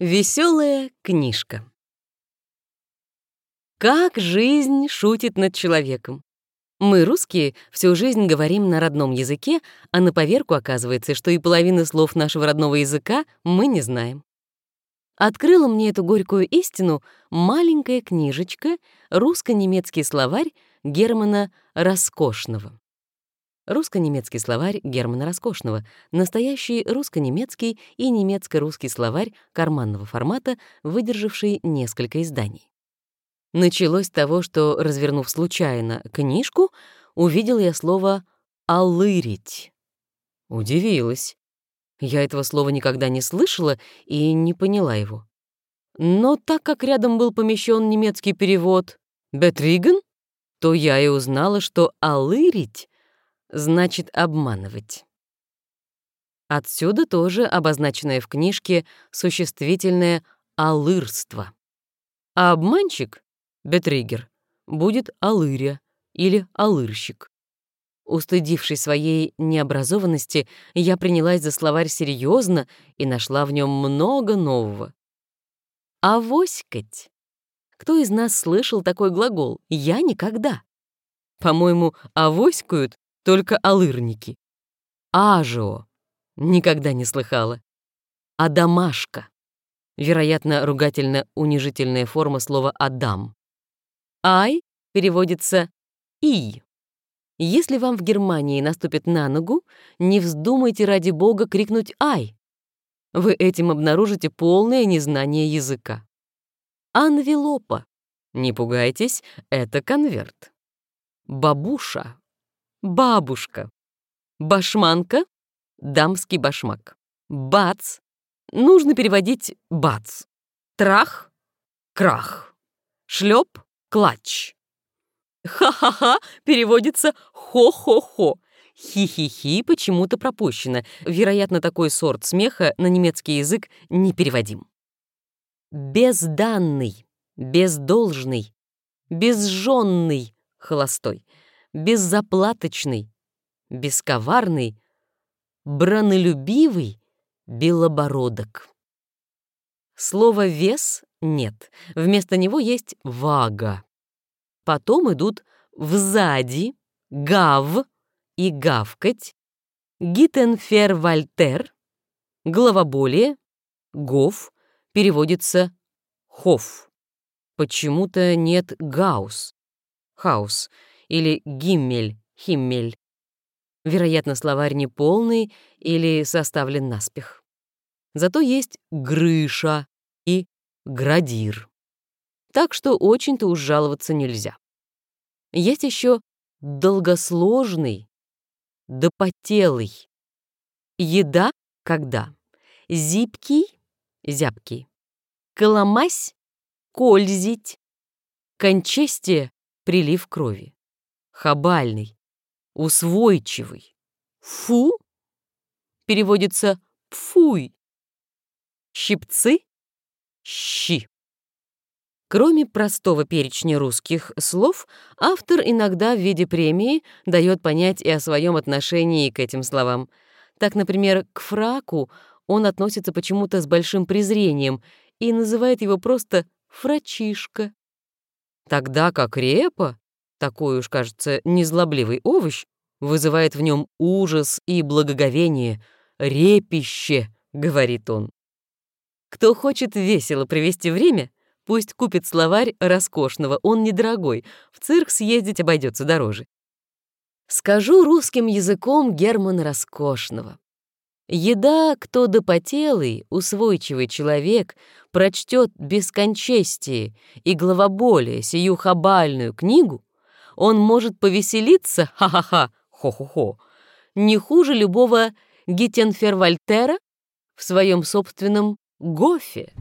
Веселая книжка. Как жизнь шутит над человеком. Мы, русские, всю жизнь говорим на родном языке, а на поверку оказывается, что и половины слов нашего родного языка мы не знаем. Открыла мне эту горькую истину маленькая книжечка «Русско-немецкий словарь» Германа Роскошного. Русско-немецкий словарь Германа Роскошного, настоящий русско-немецкий и немецко-русский словарь карманного формата, выдержавший несколько изданий. Началось с того, что, развернув случайно книжку, увидел я слово «алырить». Удивилась. Я этого слова никогда не слышала и не поняла его. Но так как рядом был помещен немецкий перевод «бетриген», то я и узнала, что «алырить» значит обманывать. Отсюда тоже обозначенное в книжке существительное «алырство». А обманщик, бетригер, будет алыря или алырщик. Устыдившись своей необразованности, я принялась за словарь серьезно и нашла в нем много нового. «Авоськать». Кто из нас слышал такой глагол? Я никогда. По-моему, авоськают только алырники. Ажио. Никогда не слыхала. Адамашка. Вероятно, ругательно-унижительная форма слова «адам». «Ай» переводится «и». Если вам в Германии наступит на ногу, не вздумайте ради бога крикнуть «ай». Вы этим обнаружите полное незнание языка. Анвелопа. Не пугайтесь, это конверт. Бабуша бабушка. Башманка — дамский башмак. Бац — нужно переводить бац. Трах — крах. Шлеп — клатч. Ха-ха-ха переводится хо-хо-хо. Хи-хи-хи почему-то пропущено. Вероятно, такой сорт смеха на немецкий язык не переводим. Безданный, бездолжный, безженный, холостой — беззаплаточный, бесковарный, бранолюбивый белобородок. Слова «вес» нет, вместо него есть «вага». Потом идут «взади», «гав» и «гавкать», «гитенфервальтер», «головоболие», «гов» переводится «хоф». Почему-то нет «гаус», «хаус», или гиммель, химмель. Вероятно, словарь не полный или составлен наспех. Зато есть грыша и градир. Так что очень-то уж жаловаться нельзя. Есть еще долгосложный, допотелый. Еда — когда? Зипкий — зябкий. Коломась — кользить. Кончестие — прилив крови хабальный, усвойчивый. Фу переводится «пфуй». Щипцы — щи. Кроме простого перечня русских слов, автор иногда в виде премии дает понять и о своем отношении к этим словам. Так, например, к фраку он относится почему-то с большим презрением и называет его просто «фрачишка». Тогда как репа такой уж, кажется, незлобливый овощ, вызывает в нем ужас и благоговение. «Репище», — говорит он. Кто хочет весело провести время, пусть купит словарь роскошного, он недорогой, в цирк съездить обойдется дороже. Скажу русским языком Германа Роскошного. Еда, кто допотелый, усвойчивый человек, прочтет бескончестие и главоболие сию хабальную книгу, он может повеселиться, ха-ха-ха, хо-хо-хо, не хуже любого Гиттенфервальтера в своем собственном Гофе.